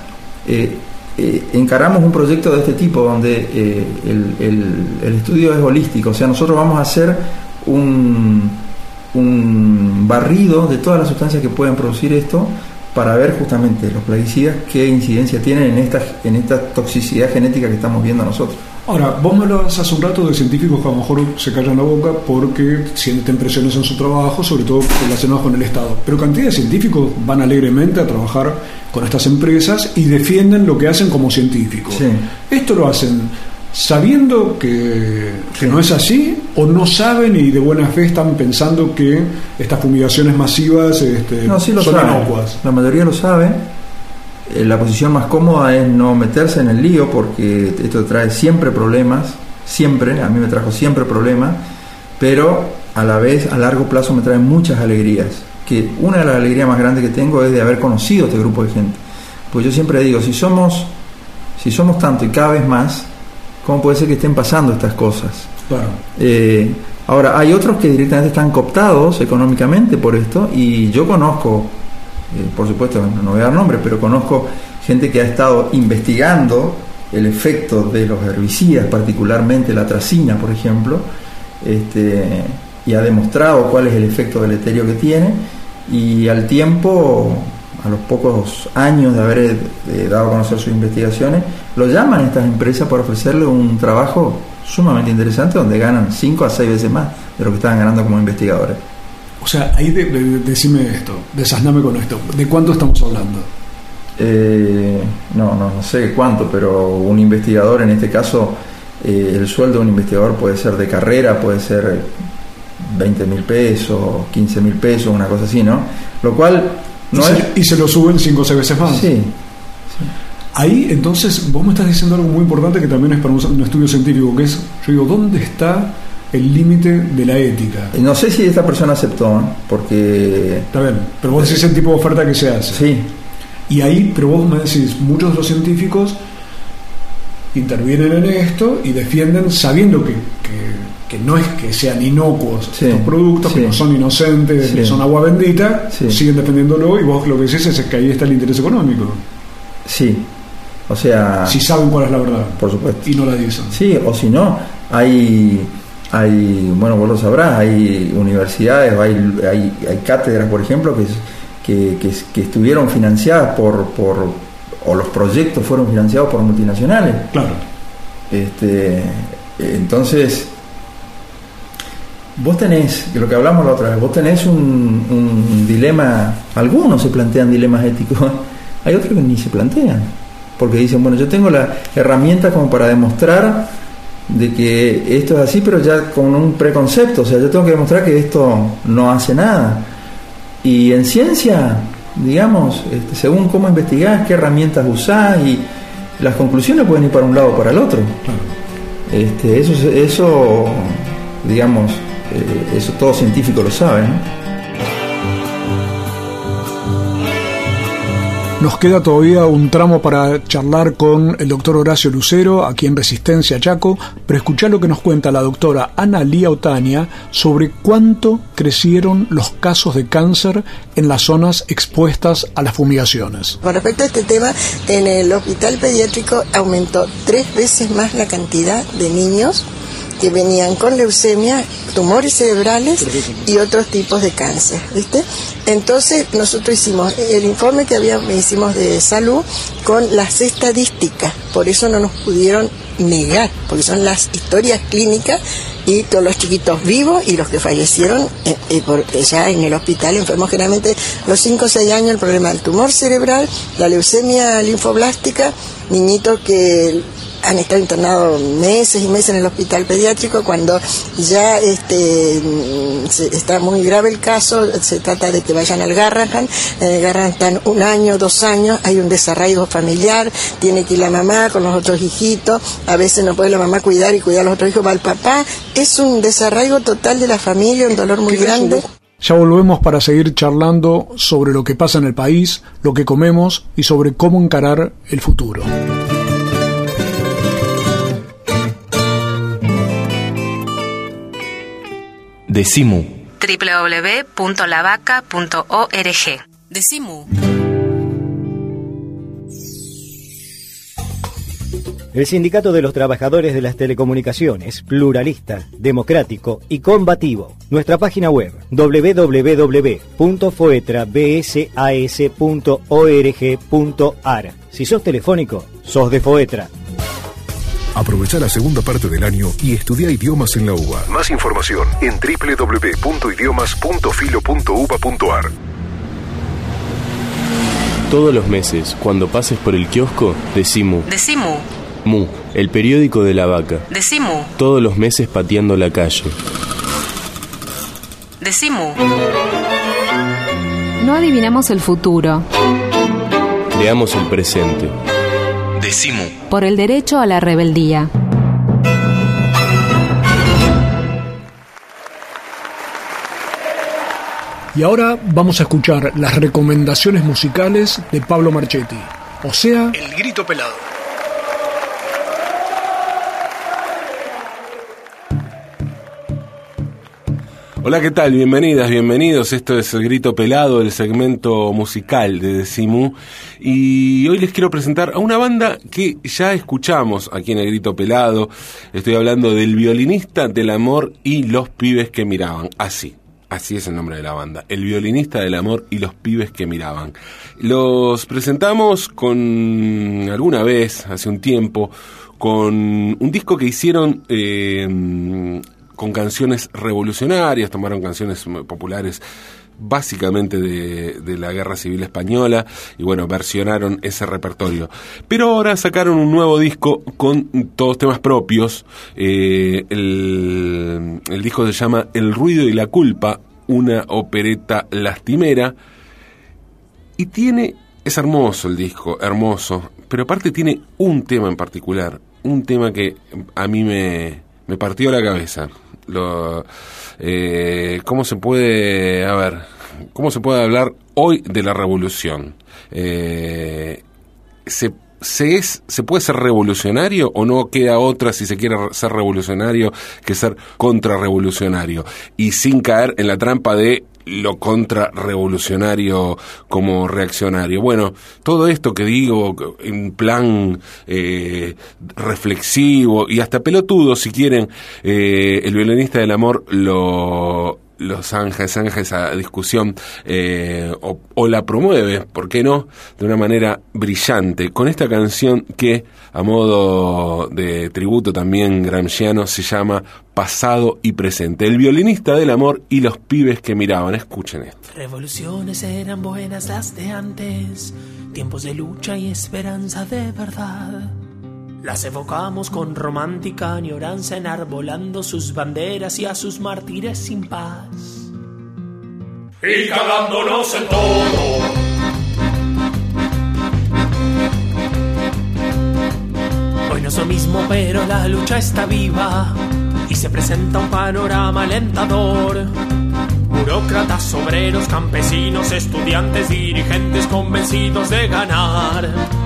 eh, eh, encaramos un proyecto de este tipo, donde el, el estudio es holístico. O sea, nosotros vamos a hacer un, un barrido de todas las sustancias que pueden producir esto para ver justamente los plaguicidas qué incidencia tienen en esta, en esta toxicidad genética que estamos viendo nosotros. Ahora, vos me lo hace un rato de científicos que a lo mejor se callan la boca porque sienten presiones en su trabajo, sobre todo relacionados con el Estado. Pero cantidad de científicos van alegremente a trabajar con estas empresas y defienden lo que hacen como científicos. Esto lo hacen sabiendo que, no es así o no saben y de buena fe están pensando que estas fumigaciones masivas este, son inocuas. La mayoría lo sabe. Eh, la posición más cómoda es no meterse en el lío porque esto trae siempre problemas, siempre, a mí me trajo siempre problemas, pero a la vez a largo plazo me trae muchas alegrías. Que una de las alegrías más grandes que tengo es de haber conocido este grupo de gente. Pues yo siempre digo, si somos, si somos tanto y cada vez más, ¿Cómo puede ser que estén pasando estas cosas? Eh, ahora, hay otros que directamente están cooptados económicamente por esto y yo conozco, eh, por supuesto no voy a dar nombres, pero conozco gente que ha estado investigando el efecto de los herbicidas, particularmente la tracina, por ejemplo, este, y ha demostrado cuál es el efecto deleterio que tiene y al tiempo a los pocos años de haber eh, dado a conocer sus investigaciones, lo llaman estas empresas para ofrecerle un trabajo sumamente interesante donde ganan 5 a 6 veces más de lo que estaban ganando como investigadores. O sea, ahí de, decime esto, desasname con esto, ¿de cuánto estamos hablando? Eh, no, no, sé cuánto, pero un investigador, en este caso, eh, el sueldo de un investigador puede ser de carrera, puede ser 20 mil pesos, 15 mil pesos, una cosa así, ¿no? Lo cual y, se, lo suben cinco o seis veces más. Sí. Ahí, entonces, vos me estás diciendo algo muy importante que también es para un, estudio científico, que es, yo digo, ¿dónde está el límite de la ética? No sé si esta persona aceptó, porque... Está bien, pero vos decís el tipo de oferta que se hace. Sí. Y ahí, pero vos me decís, muchos de los científicos intervienen en esto y defienden sabiendo que, que, no es que sean inocuos estos productos, que no son inocentes, que son agua bendita, siguen defendiéndolo y vos lo que decís es que ahí está el interés económico. Sí, o sea... Si saben cuál es la verdad. Por supuesto. Y no la dicen. Sí, o si no, hay, hay bueno, vos lo sabrás, hay universidades, hay, hay, hay cátedras, por ejemplo, que, que, que, estuvieron financiadas por, por, o los proyectos fueron financiados por multinacionales. Claro. Este, entonces, vos tenés, lo que hablamos la otra vez, vos tenés un, un dilema, algunos se plantean dilemas éticos, [laughs] hay otros que ni se plantean porque dicen, bueno, yo tengo la herramienta como para demostrar de que esto es así, pero ya con un preconcepto, o sea, yo tengo que demostrar que esto no hace nada. Y en ciencia, digamos, este, según cómo investigás, qué herramientas usás y las conclusiones pueden ir para un lado o para el otro. Este, eso, eso, digamos, eh, eso todo científico lo sabe, ¿no? Nos queda todavía un tramo para charlar con el doctor Horacio Lucero, aquí en Resistencia Chaco, pero escuchar lo que nos cuenta la doctora Ana Lía Otania sobre cuánto crecieron los casos de cáncer en las zonas expuestas a las fumigaciones. Con respecto a este tema, en el hospital pediátrico aumentó tres veces más la cantidad de niños que venían con leucemia, tumores cerebrales y otros tipos de cáncer, ¿viste? Entonces nosotros hicimos el informe que habíamos, hicimos de salud con las estadísticas, por eso no nos pudieron negar, porque son las historias clínicas y todos los chiquitos vivos y los que fallecieron eh, eh, ya en el hospital enfermos generalmente los 5 o 6 años el problema del tumor cerebral, la leucemia linfoblástica, niñitos que han estado internados meses y meses en el hospital pediátrico cuando ya este está muy grave el caso se trata de que vayan al Garrahan en el Garrahan están un año dos años hay un desarraigo familiar tiene que ir la mamá con los otros hijitos a veces no puede la mamá cuidar y cuidar a los otros hijos va el papá es un desarraigo total de la familia un dolor muy grande ya volvemos para seguir charlando sobre lo que pasa en el país, lo que comemos y sobre cómo encarar el futuro. Decimu. www.lavaca.org. Decimu. El Sindicato de los Trabajadores de las Telecomunicaciones, pluralista, democrático y combativo. Nuestra página web www.foetrabsas.org.ar. Si sos telefónico, sos de Foetra. Aprovecha la segunda parte del año y estudia idiomas en la UBA. Más información en www.idiomas.filo.uba.ar. Todos los meses, cuando pases por el kiosco, decimu. Decimu. Mu, el periódico de la vaca. Decimu. Todos los meses pateando la calle. Decimu. No adivinamos el futuro. Creamos el presente. Decimu. Por el derecho a la rebeldía. Y ahora vamos a escuchar las recomendaciones musicales de Pablo Marchetti, o sea, El Grito Pelado. Hola, ¿qué tal? Bienvenidas, bienvenidos. Esto es El Grito Pelado, el segmento musical de Decimu. Y hoy les quiero presentar a una banda que ya escuchamos aquí en El Grito Pelado. Estoy hablando del violinista del amor y los pibes que miraban. Así. Así es el nombre de la banda, El violinista del amor y los pibes que miraban. Los presentamos con alguna vez, hace un tiempo, con un disco que hicieron eh, con canciones revolucionarias, tomaron canciones populares básicamente de, la Guerra Civil Española y bueno, versionaron ese repertorio. Pero ahora sacaron un nuevo disco con todos temas propios. Eh, el, disco se llama El ruido y la culpa, una opereta lastimera y tiene es hermoso el disco, hermoso, pero aparte tiene un tema en particular, un tema que a mí me, me partió la cabeza. Eh, ¿Cómo se puede, a ver, cómo se puede hablar hoy de la revolución? Eh, se ¿Se, es, ¿Se puede ser revolucionario o no queda otra si se quiere ser revolucionario que ser contrarrevolucionario? Y sin caer en la trampa de lo contrarrevolucionario como reaccionario. Bueno, todo esto que digo en plan eh, reflexivo y hasta pelotudo, si quieren, eh, el violinista del amor lo los zanja, zanja esa discusión eh, o, la promueve, ¿por qué no?, de una manera brillante, con esta canción que, a modo de tributo también gramsciano, se llama Pasado y Presente. El violinista del amor y los pibes que miraban. Escuchen esto. Revoluciones eran buenas las de antes, tiempos de lucha y esperanza de verdad. Las evocamos con romántica añoranza enarbolando sus banderas y a sus mártires sin paz. Y cagándonos en todo. Hoy no es lo mismo, pero la lucha está viva y se presenta un panorama alentador. Burócratas, obreros, campesinos, estudiantes, dirigentes convencidos de ganar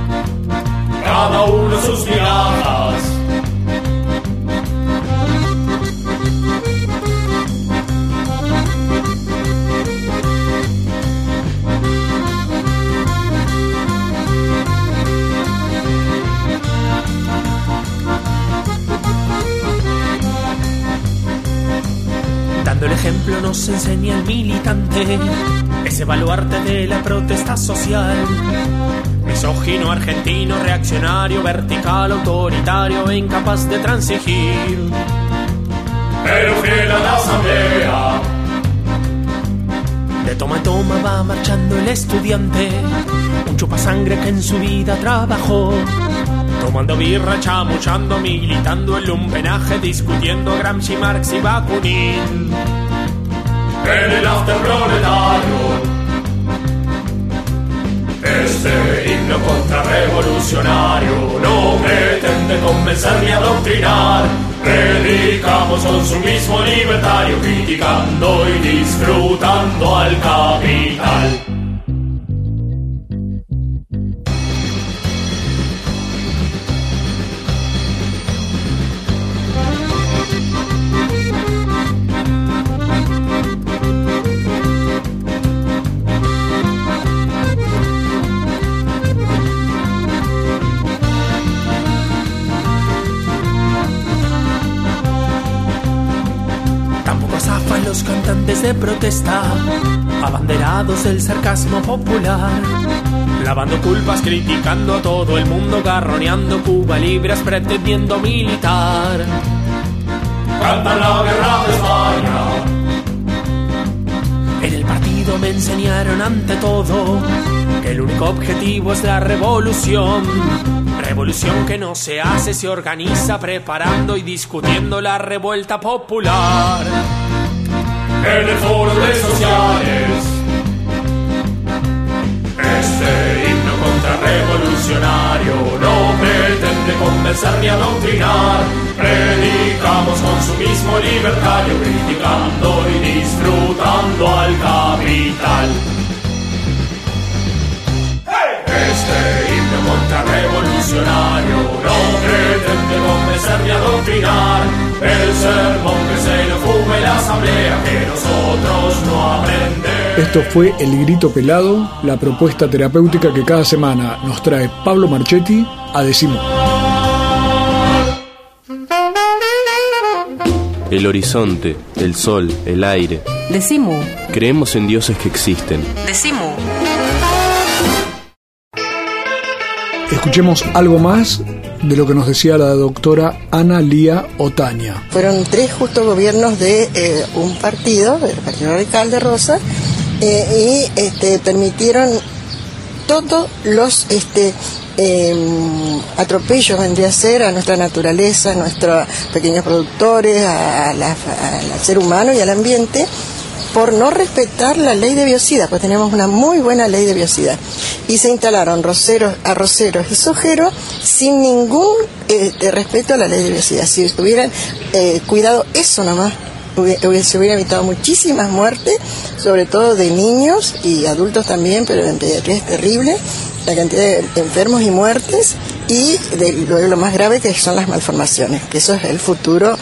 cada uno sus miradas. Dando el ejemplo nos enseña el militante, ese baluarte de la protesta social Misógino, argentino, reaccionario, vertical, autoritario e incapaz de transigir. Pero fiel a la asamblea. De toma a toma va marchando el estudiante, un chupasangre que en su vida trabajó. Tomando birra, chamuchando, militando el lumpenaje, discutiendo Gramsci, Marx y Bakunin. En el after proletario este himno contrarrevolucionario no pretende convencer ni adoctrinar. Predicamos consumismo libertario, criticando y disfrutando al capital. De protesta, abanderados del sarcasmo popular, lavando culpas, criticando a todo el mundo, garroneando Cuba libres, pretendiendo militar. Cantan la guerra de España. En el partido me enseñaron ante todo que el único objetivo es la revolución. Revolución que no se hace, se organiza preparando y discutiendo la revuelta popular en el foro de sociales. Este himno contrarrevolucionario no pretende convencer ni adoctrinar. Predicamos consumismo libertario, criticando y disfrutando al capital. Este contrarrevolucionario no pretende convencer ni adoctrinar. El sermón que se le fume la asamblea que nosotros no aprendemos. Esto fue El Grito Pelado, la propuesta terapéutica que cada semana nos trae Pablo Marchetti a Decimo. El horizonte, el sol, el aire. Decimu. Creemos en dioses que existen. Decimu. Escuchemos algo más de lo que nos decía la doctora Ana Lía Otaña. Fueron tres justos gobiernos de eh, un partido, el Partido Radical de Rosa, eh, y este, permitieron todos los este, em, atropellos, vendría a ser, a nuestra naturaleza, a nuestros pequeños productores, al ser humano y al ambiente, por no respetar la ley de biocida, pues tenemos una muy buena ley de biocida. Y se instalaron roceros, arroceros y sojeros sin ningún eh, respeto a la ley de biocida. Si estuvieran eh, cuidado eso nomás, se hubiera evitado muchísimas muertes, sobre todo de niños y adultos también, pero en pediatría es terrible la cantidad de enfermos y muertes y luego lo más grave que son las malformaciones, que eso es el futuro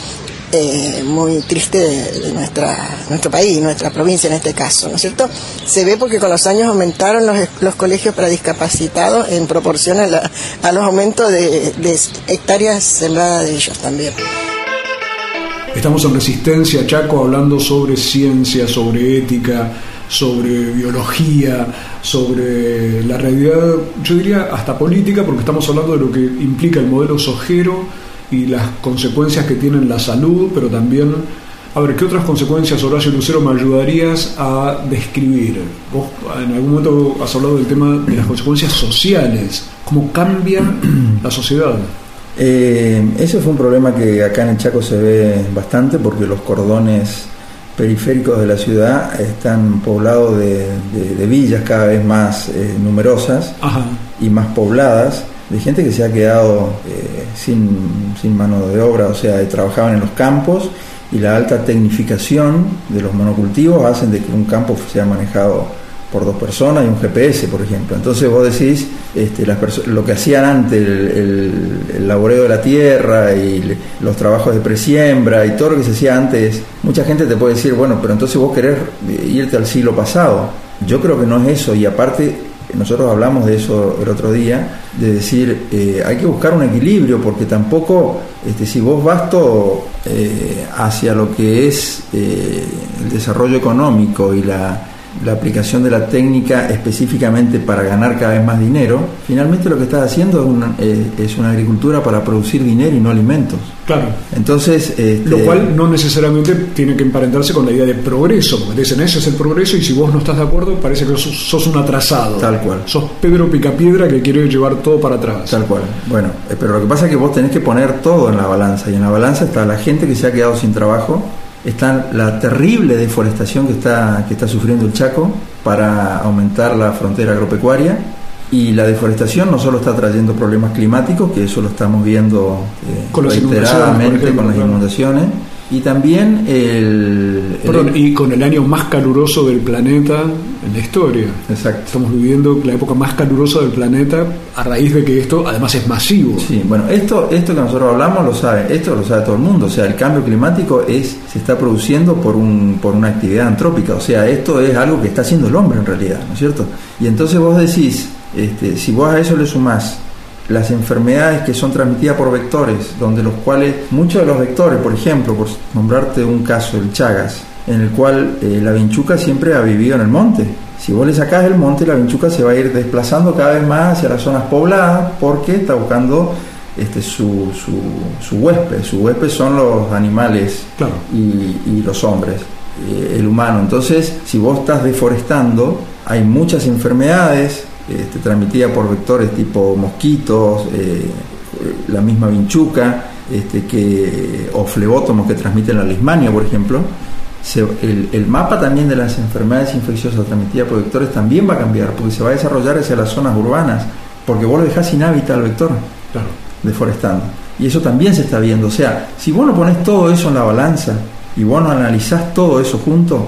eh, muy triste de, nuestra, nuestro país, nuestra provincia en este caso, ¿no es cierto? Se ve porque con los años aumentaron los, los colegios para discapacitados en proporción a, los aumentos de, de hectáreas sembradas de ellos también. Estamos en Resistencia Chaco hablando sobre ciencia, sobre ética, sobre biología, sobre la realidad, yo diría hasta política, porque estamos hablando de lo que implica el modelo sojero y las consecuencias que tiene en la salud, pero también, a ver, ¿qué otras consecuencias, Horacio Lucero, me ayudarías a describir? Vos en algún momento has hablado del tema de las consecuencias sociales, cómo cambia la sociedad. Eh, ese fue un problema que acá en el Chaco se ve bastante porque los cordones periféricos de la ciudad están poblados de, villas cada vez más eh, numerosas y más pobladas de gente que se ha quedado eh, sin, sin, mano de obra, o sea, trabajaban en los campos y la alta tecnificación de los monocultivos hacen de que un campo sea manejado por dos personas y un GPS, por ejemplo. Entonces vos decís, este, lo que hacían antes, el, laboreo de la tierra y los trabajos de presiembra y todo lo que se hacía antes, mucha gente te puede decir, bueno, pero entonces vos querés irte al siglo pasado. Yo creo que no es eso y aparte nosotros hablamos de eso el otro día, de decir, eh, hay que buscar un equilibrio, porque tampoco, este, si vos vas todo eh, hacia lo que es eh, el desarrollo económico y la, la aplicación de la técnica específicamente para ganar cada vez más dinero, finalmente lo que estás haciendo es una, eh, es una agricultura para producir dinero y no alimentos. Claro. Entonces, este, lo cual no necesariamente tiene que emparentarse con la idea de progreso, porque dicen ese es el progreso y si vos no estás de acuerdo parece que sos, un atrasado. Tal cual. Sos Pedro Picapiedra que quiere llevar todo para atrás. Tal cual. Bueno, eh, pero lo que pasa es que vos tenés que poner todo en la balanza y en la balanza está la gente que se ha quedado sin trabajo está la terrible deforestación que está, que está sufriendo el Chaco para aumentar la frontera agropecuaria. Y la deforestación no solo está trayendo problemas climáticos, que eso lo estamos viendo eh, con reiteradamente con las inundaciones, y también el, y con el año más caluroso del planeta en la historia. Exacto. Estamos viviendo la época más calurosa del planeta a raíz de que esto además es masivo. Sí, bueno, esto, esto que nosotros hablamos lo sabe, esto lo sabe todo el mundo. O sea, el cambio climático es, se está produciendo por, un, por una actividad antrópica. O sea, esto es algo que está haciendo el hombre en realidad, ¿no es cierto? Y entonces vos decís, este, si vos a eso le sumás las enfermedades que son transmitidas por vectores, donde los cuales muchos de los vectores, por ejemplo, por nombrarte un caso, el Chagas, en el cual eh, la vinchuca siempre ha vivido en el monte. Si vos le sacás el monte, la vinchuca se va a ir desplazando cada vez más hacia las zonas pobladas porque está buscando este, su, su, huésped. Su huésped son los animales y, los hombres, eh, el humano. Entonces, si vos estás deforestando, hay muchas enfermedades este, transmitida por vectores tipo mosquitos, eh, la misma vinchuca, este, que, o flebótomos que transmiten la lismania, por ejemplo, el, mapa también de las enfermedades infecciosas transmitidas por vectores también va a cambiar, porque se va a desarrollar hacia las zonas urbanas, porque vos lo dejás sin hábitat al vector, deforestando. Y eso también se está viendo. O sea, si vos no pones todo eso en la balanza y vos no analizás todo eso junto,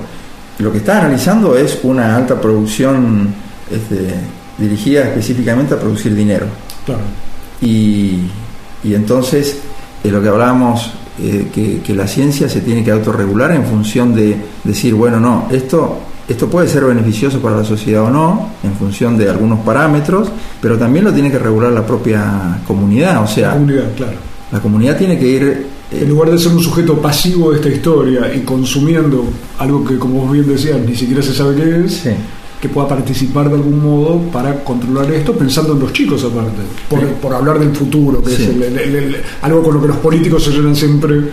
lo que estás analizando es una alta producción este, dirigida específicamente a producir dinero. Y, y entonces, de lo que hablábamos, eh, que, la ciencia se tiene que autorregular en función de decir, bueno, no, esto, esto puede ser beneficioso para la sociedad o no, en función de algunos parámetros, pero también lo tiene que regular la propia comunidad. O sea, la comunidad, claro. La comunidad tiene que ir eh, en lugar de ser un sujeto pasivo de esta historia y consumiendo algo que, como vos bien decías, ni siquiera se sabe qué es, que pueda participar de algún modo para controlar esto, pensando en los chicos aparte, por, hablar del futuro, que es algo con lo que los políticos se llenan siempre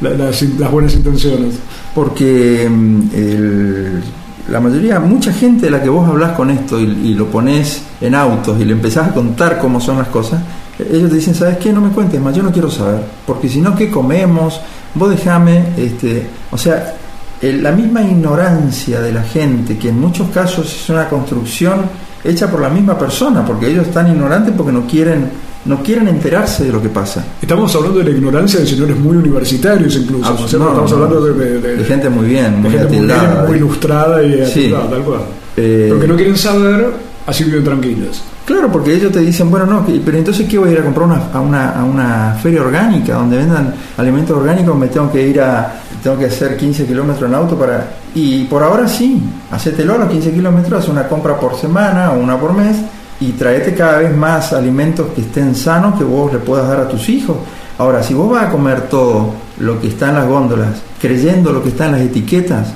las, buenas intenciones. Porque mm, la mayoría, mucha gente de la que vos hablas con esto y, lo pones en autos y le empezás a contar cómo son las cosas, ellos te dicen, ¿sabes qué? No me cuentes más, yo no quiero saber, porque si no, ¿qué comemos? Vos dejame, este, o sea, la misma ignorancia de la gente, que en muchos casos es una construcción hecha por la misma persona, porque ellos están ignorantes porque no quieren, no quieren enterarse de lo que pasa. Estamos hablando de la ignorancia de señores muy universitarios incluso. ¿no es cierto? No, estamos no, hablando de, de- de- de gente muy bien, muy gente muy, bien, atildada. muy ilustrada y Sí. tal cual. Eh, que no quieren saber, así viven tranquilos. Claro, porque ellos te dicen, bueno, no, pero entonces ¿qué voy a ir a comprar una- a, una, a una feria orgánica donde vendan alimentos orgánicos? Me tengo que ir a, tengo que hacer 15 kilómetros en auto para... Y por ahora sí, hacételo a los 15 kilómetros, haz una compra por semana o una por mes y traete cada vez más alimentos que estén sanos que vos le puedas dar a tus hijos. Ahora, si vos vas a comer todo lo que está en las góndolas, creyendo lo que está en las etiquetas,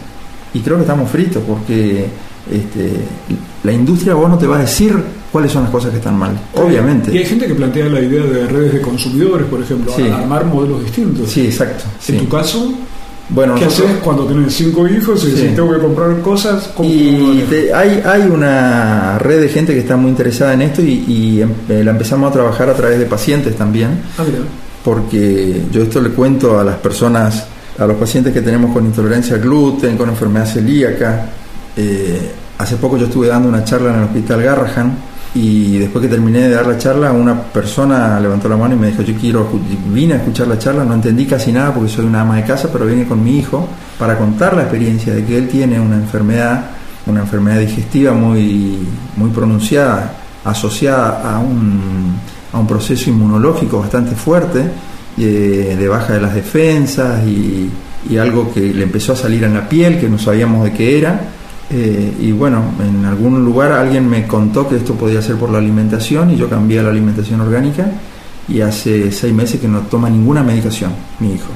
y creo que estamos fritos porque este, la industria vos no te va a decir cuáles son las cosas que están mal. Obviamente. Y hay gente que plantea la idea de redes de consumidores, por ejemplo, Sí. armar modelos distintos. Sí, exacto. En sí. tu caso, Bueno, ¿qué nosotros- haces cuando tienes cinco hijos y si tengo que comprar cosas? ¿cómo- Y te- hay, hay una red de gente que está muy interesada en esto y, y em- eh, la empezamos a trabajar a través de pacientes también, Ah, porque yo esto le cuento a las personas, a los pacientes que tenemos con intolerancia al gluten, con enfermedad celíaca. Eh, hace poco yo estuve dando una charla en el hospital Garrahan y después que terminé de dar la charla, una persona levantó la mano y me dijo, yo quiero, vine a escuchar la charla, no entendí casi nada porque soy una ama de casa, pero vine con mi hijo para contar la experiencia de que él tiene una enfermedad, una enfermedad digestiva muy, muy pronunciada, asociada a un, a un proceso inmunológico bastante fuerte, eh, de baja de las defensas y, y algo que le empezó a salir en la piel, que no sabíamos de qué era. Eh, y bueno, en algún lugar alguien me contó que esto podía ser por la alimentación y yo cambié la alimentación orgánica y hace seis meses que no toma ninguna medicación, mi hijo.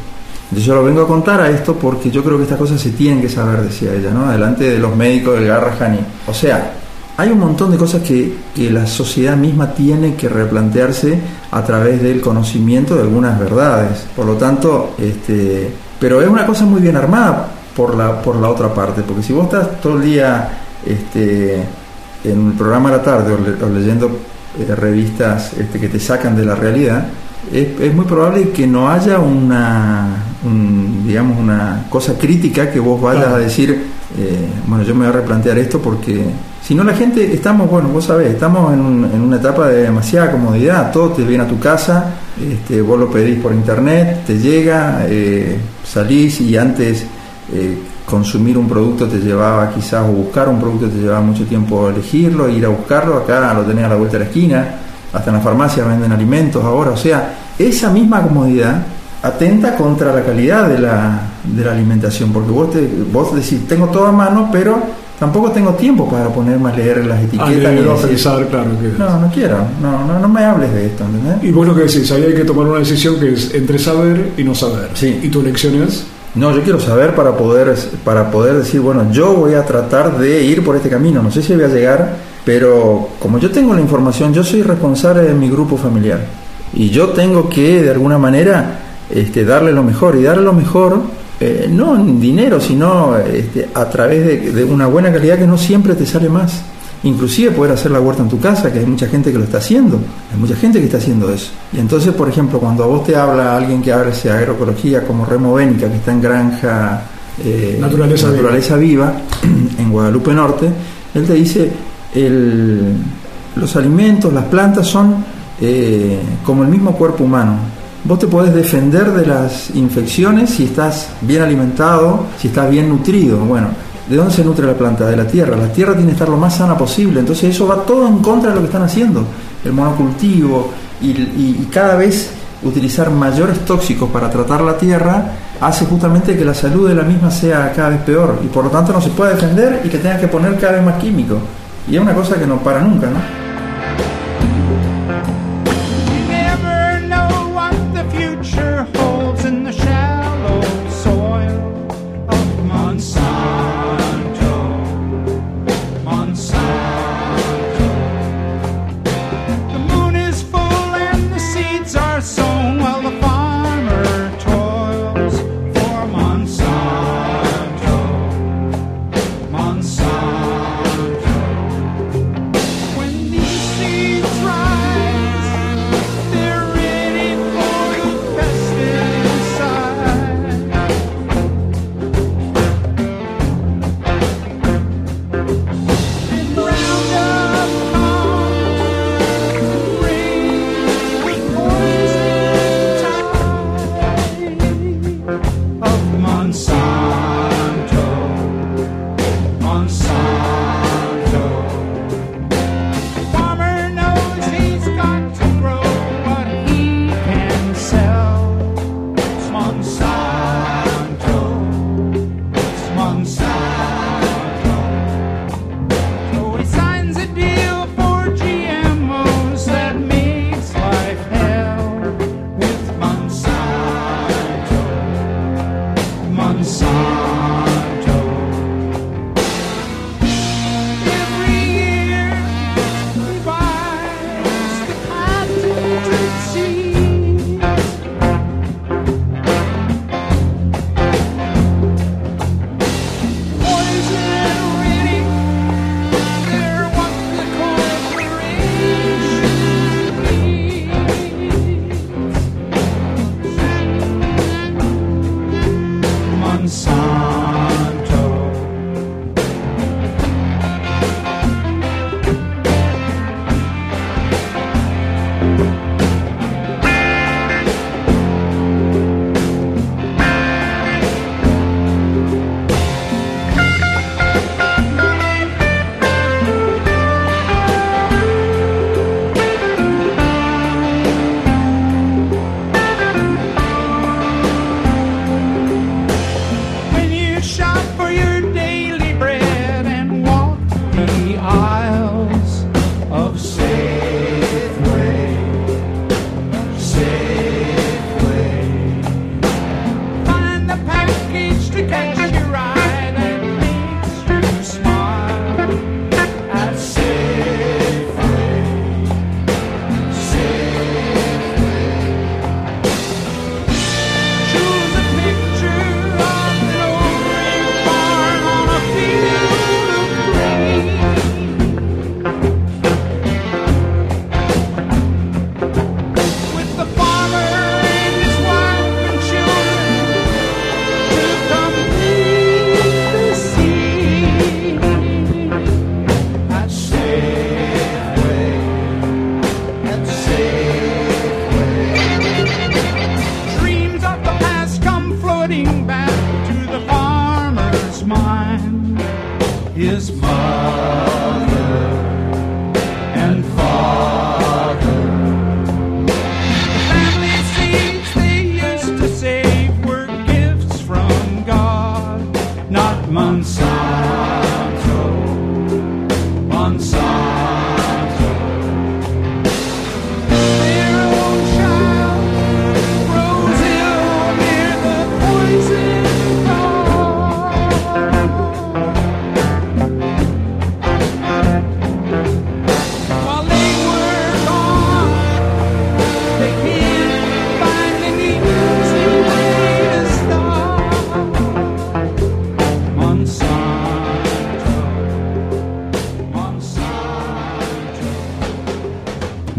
Entonces yo lo vengo a contar a esto porque yo creo que estas cosas se tienen que saber, decía ella, ¿no? Adelante de los médicos del Garrahan. O sea, hay un montón de cosas que, que la sociedad misma tiene que replantearse a través del conocimiento de algunas verdades. Por lo tanto, este, pero es una cosa muy bien armada por la, por la otra parte, porque si vos estás todo el día este, en el programa de la tarde o, le- o leyendo eh, revistas este, que te sacan de la realidad, es, es muy probable que no haya una, un, digamos, una cosa crítica que vos vayas Claro. a decir, eh, bueno, yo me voy a replantear esto porque si no la gente, estamos, bueno, vos sabés, estamos en, un- en una etapa de demasiada comodidad, todo te viene a tu casa, este, vos lo pedís por internet, te llega, eh, salís y antes eh, consumir un producto te llevaba quizás, o buscar un producto te llevaba mucho tiempo elegirlo, ir a buscarlo, acá lo tenés a la vuelta de la esquina, hasta en la farmacia venden alimentos ahora, o sea, esa misma comodidad atenta contra la calidad de la, de la alimentación, porque vos, te, vos decís, tengo todo a mano, pero tampoco tengo tiempo para ponerme a leer las etiquetas. o decir- pensar, claro. Que... no, no quiero, no, no, no me hables de esto, ¿entendés? Y vos lo que decís, ahí hay que tomar una decisión que es entre saber y no saber. Sí. ¿Y tu elección es? No, yo quiero saber para poder, para poder decir, bueno, yo voy a tratar de ir por este camino. No sé si voy a llegar, pero como yo tengo la información, yo soy responsable de mi grupo familiar. Y yo tengo que, de alguna manera, este, darle lo mejor. Y darle lo mejor, eh, no en dinero, sino este, a través de, de una buena calidad que no siempre te sale más. Inclusive poder hacer la huerta en tu casa, que hay mucha gente que lo está haciendo. Hay mucha gente que está haciendo eso. Y entonces, por ejemplo, cuando a vos te habla alguien que hace agroecología como Remo Bénica, que está en granja eh, Naturaleza Naturaleza Viva, [clears throat] en Guadalupe Norte, él te dice, el- los alimentos, las plantas son eh, como el mismo cuerpo humano. Vos te podés defender de las infecciones si estás bien alimentado, si estás bien nutrido. Bueno, ¿de dónde se nutre la planta? De la tierra. La tierra tiene que estar lo más sana posible. Entonces eso va todo en contra de lo que están haciendo. El monocultivo y, cada vez utilizar mayores tóxicos para tratar la tierra hace justamente que la salud de la misma sea cada vez peor y por lo tanto no se puede defender y que tengas que poner cada vez más químicos. Y es una cosa que no para nunca, ¿no?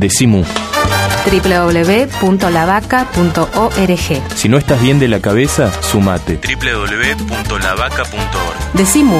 de www.lavaca.org Si no estás bien de la cabeza, sumate. www.lavaca.org Decimu